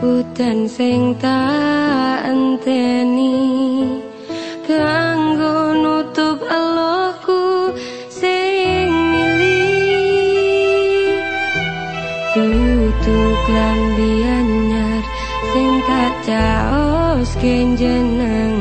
Udan sing tak enteni kanggo nutup allahku sing mili. Tutup lan sing tak jaos kenjenang